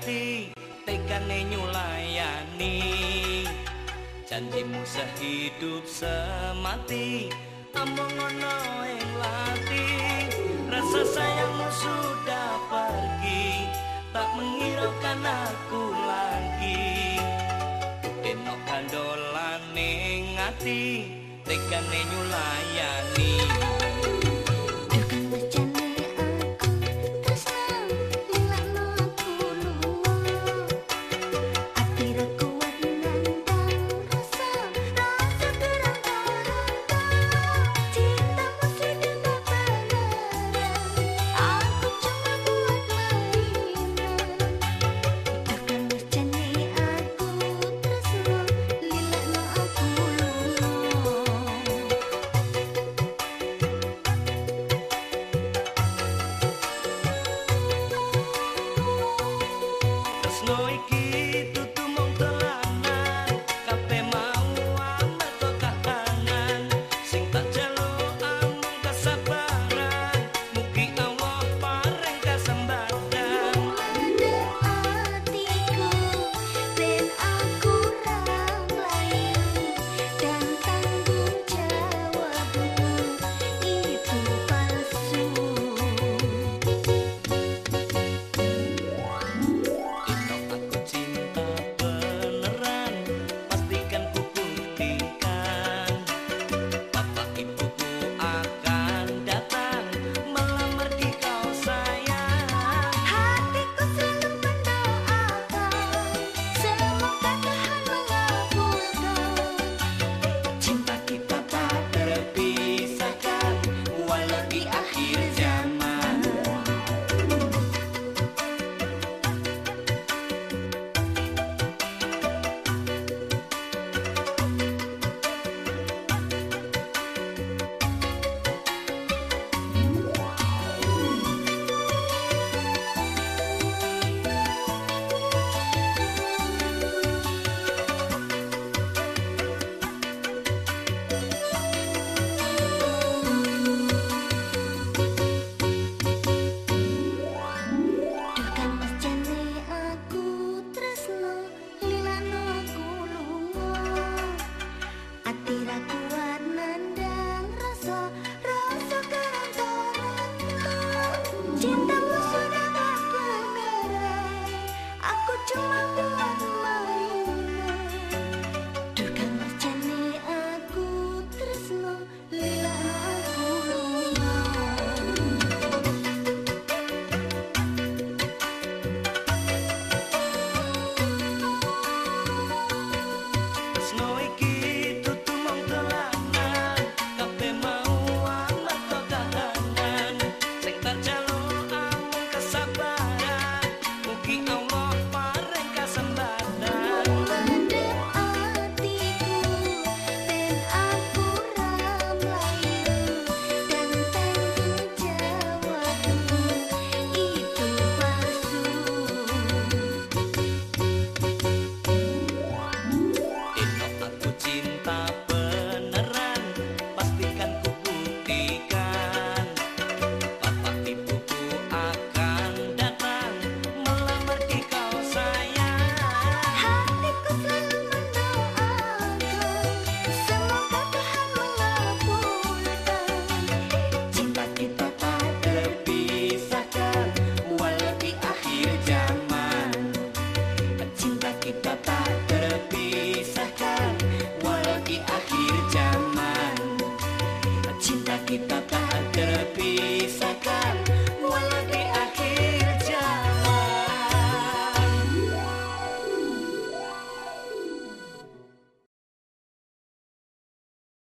Ati tekane nyulayani. Janjimu sehidup semati among ono ing lati. Rasa sayangmu sudah pergi tak menghiraukan aku lagi. Deno kandolane ngati tekane nyulayani soy quien